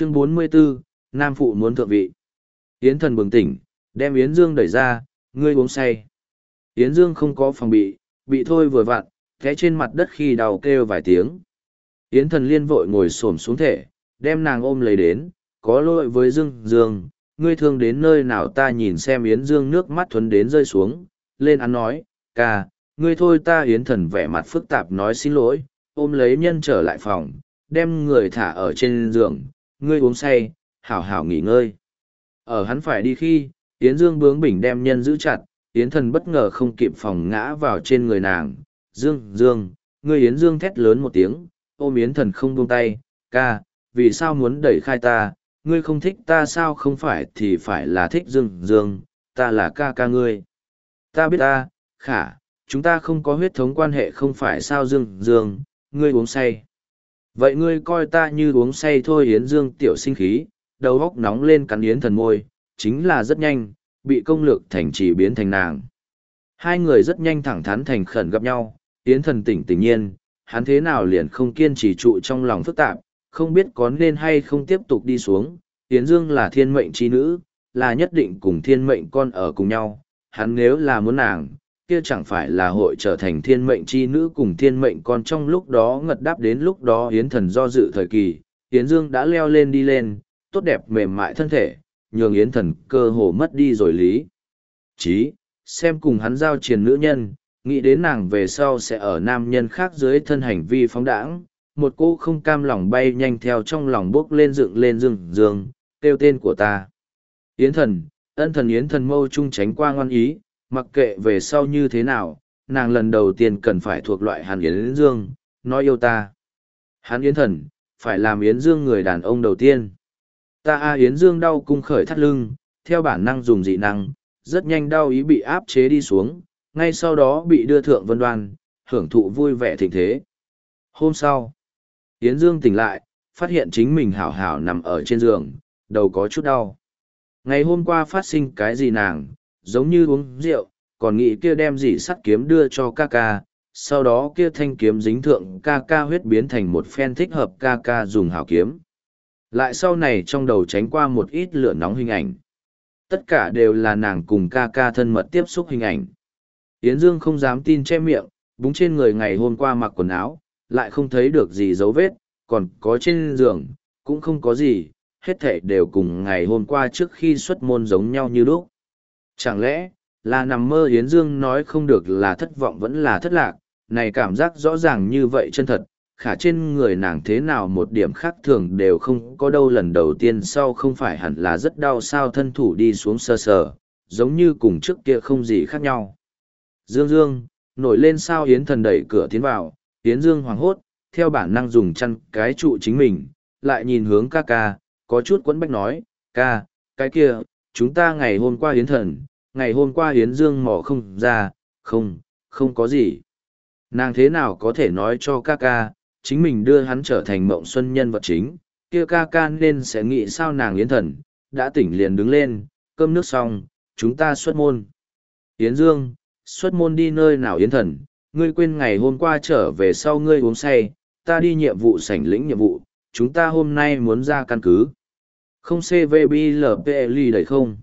Chương 44, Nam Phụ muốn thượng vị. Yến thần bừng tỉnh, đem Yến Dương đẩy ra, ngươi uống say. Yến Dương không có phòng bị, bị thôi vừa vặn, té trên mặt đất khi đau kêu vài tiếng. Yến thần liên vội ngồi xổm xuống thể, đem nàng ôm lấy đến, có lỗi với Dương Dương, ngươi thương đến nơi nào ta nhìn xem Yến Dương nước mắt thuấn đến rơi xuống, lên ăn nói, ca, ngươi thôi ta Yến thần vẻ mặt phức tạp nói xin lỗi, ôm lấy nhân trở lại phòng, đem người thả ở trên giường, ngươi uống say, hảo hảo nghỉ ngơi. Ở hắn phải đi khi, Yến Dương bướng bỉnh đem nhân giữ chặt, Yến thần bất ngờ không kịp phòng ngã vào trên người nàng. Dương, Dương, ngươi Yến Dương thét lớn một tiếng, ôm Yến thần không buông tay, ca, vì sao muốn đẩy khai ta, ngươi không thích ta sao không phải thì phải là thích Dương, Dương, ta là ca ca ngươi. Ta biết ta, khả, chúng ta không có huyết thống quan hệ không phải sao Dương, Dương, ngươi uống say. Vậy ngươi coi ta như uống say thôi Yến Dương tiểu sinh khí, đầu góc nóng lên cắn Yến thần môi, chính là rất nhanh, bị công lược thành chỉ biến thành nàng. Hai người rất nhanh thẳng thắn thành khẩn gặp nhau, Yến thần tỉnh tỉnh nhiên, hắn thế nào liền không kiên trì trụ trong lòng phức tạp, không biết có nên hay không tiếp tục đi xuống. Yến Dương là thiên mệnh chi nữ, là nhất định cùng thiên mệnh con ở cùng nhau, hắn nếu là muốn nàng, kia chẳng phải là hội trở thành thiên mệnh chi nữ cùng thiên mệnh con trong lúc đó ngật đáp đến lúc đó Yến thần do dự thời kỳ, Yến Dương đã leo lên đi lên, tốt đẹp mềm mại thân thể, nhường Yến thần cơ hồ mất đi rồi lý. Chí, xem cùng hắn giao triền nữ nhân, nghĩ đến nàng về sau sẽ ở nam nhân khác dưới thân hành vi phóng đãng, một cô không cam lòng bay nhanh theo trong lòng bước lên dựng lên rừng dương, kêu tên của ta. Yến thần, ân thần Yến thần mâu trung tránh qua ngoan ý, mặc kệ về sau như thế nào, nàng lần đầu tiên cần phải thuộc loại hàn Yến Dương, nói yêu ta. Hàn Yến thần, phải làm Yến Dương người đàn ông đầu tiên. Ta A Yến Dương đau cung khởi thắt lưng, theo bản năng dùng dị năng, rất nhanh đau ý bị áp chế đi xuống, ngay sau đó bị đưa thượng vân đoan, hưởng thụ vui vẻ thịnh thế. Hôm sau, Yến Dương tỉnh lại, phát hiện chính mình hảo hảo nằm ở trên giường, đầu có chút đau. Ngày hôm qua phát sinh cái gì nàng, giống như uống rượu, còn nghĩ kia đem gì sắt kiếm đưa cho ca ca, sau đó kia thanh kiếm dính thượng ca ca huyết biến thành một phen thích hợp ca ca dùng hảo kiếm. Lại sau này trong đầu tránh qua một ít lửa nóng hình ảnh. Tất cả đều là nàng cùng ca ca thân mật tiếp xúc hình ảnh. Yến Dương không dám tin che miệng, búng trên người ngày hôm qua mặc quần áo, lại không thấy được gì dấu vết, còn có trên giường, cũng không có gì, hết thể đều cùng ngày hôm qua trước khi xuất môn giống nhau như lúc. Chẳng lẽ, là nằm mơ Yến Dương nói không được là thất vọng vẫn là thất lạc, này cảm giác rõ ràng như vậy chân thật, khả trên người nàng thế nào một điểm khác thường đều không có đâu lần đầu tiên sau không phải hẳn là rất đau sao thân thủ đi xuống sơ sờ, giống như cùng trước kia không gì khác nhau. Dương Dương, nổi lên sao Yến thần đẩy cửa tiến vào, Yến Dương hoảng hốt, theo bản năng dùng chăn cái trụ chính mình, lại nhìn hướng ca ca, có chút quấn bách nói, ca, cái kia, chúng ta ngày hôm qua Yến thần, ngày hôm qua Yến Dương mỏ không ra, không, không có gì. Nàng thế nào có thể nói cho ca ca, chính mình đưa hắn trở thành mộng xuân nhân vật chính, kia ca ca nên sẽ nghĩ sao nàng Yến thần, đã tỉnh liền đứng lên, cơm nước xong, chúng ta xuất môn. Yến Dương, xuất môn đi nơi nào Yến thần, ngươi quên ngày hôm qua trở về sau ngươi uống say, ta đi nhiệm vụ sảnh lĩnh nhiệm vụ, chúng ta hôm nay muốn ra căn cứ. Không CVBLPL đẩy không?